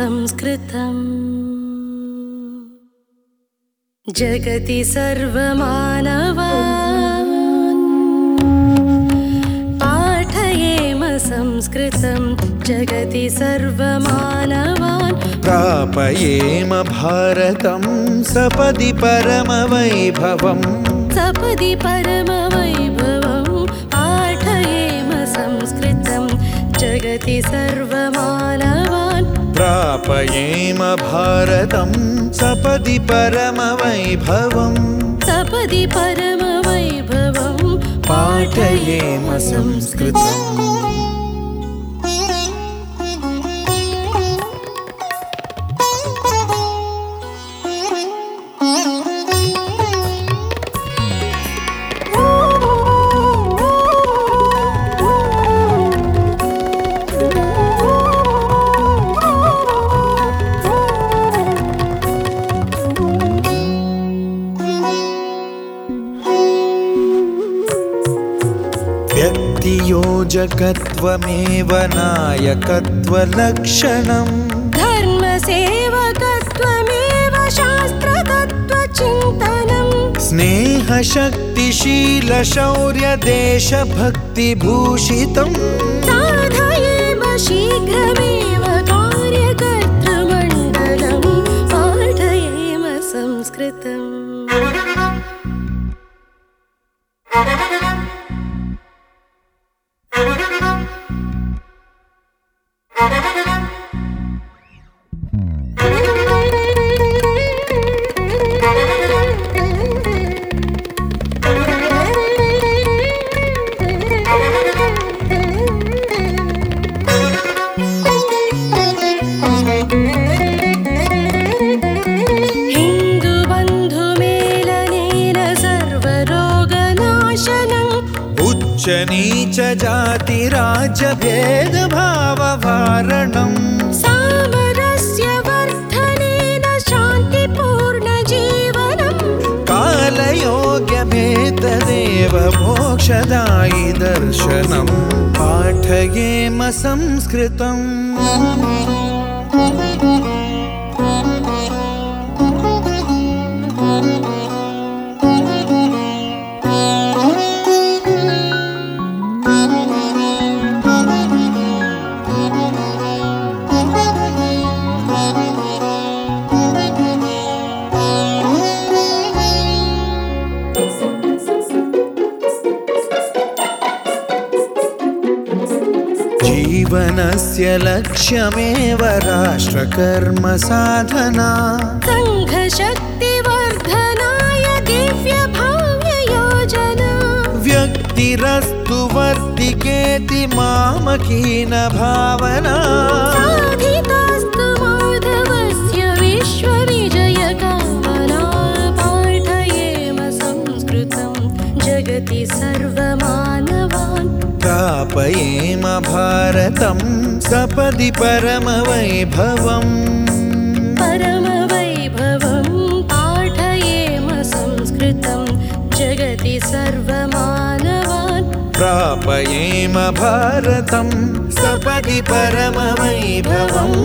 संस्कृतम्। जगति सर्वमानवा संस्कृतं जगति सर्वमानवान्। प्रापयेम भारतं सपदि परमवैभवम्। सपदि परमवैभवं पाठयेम संस्कृतं जगति सर्वमानवान्। प्रापयेम भारतं सपदि परमवैभवम्। सपदि परमवैभवं पाठयेम संस्कृतम् व्यक्तियोजकत्वमेव नायकत्वलक्षणम्। धर्मसेवकत्वमेव शास्त्रतत्त्वचिन्तनम्। स्नेहशक्तिशीलशौर्यदेशभक्तिभूषितम्। साधयेम शीघ्रमेव उच्चनीचजातिराज्यभेदभाववारणम् सामरस्य वर्धनेन शान्तिपूर्णजीवनम् कालयोग्यमेतदेव मोक्षदायि दर्शनम्। पाठयेम संस्कृतम् जीवनस्य लक्ष्यमेव राष्ट्रकर्मसाधना सङ्घशक्तिवर्धनाय दिव्यभाव्ययोजना। व्यक्तिरस्तु वर्तिकेति मामकीन भावना। साधितास्तु माधवस्य जगति सर्वमानवान् प्रापयेम भारतं सपदि परमवैभवम्। परमवैभवं पाठयेम संस्कृतं जगति सर्वमानवान्। प्रापयेम भारतं सपदि परमवैभवम्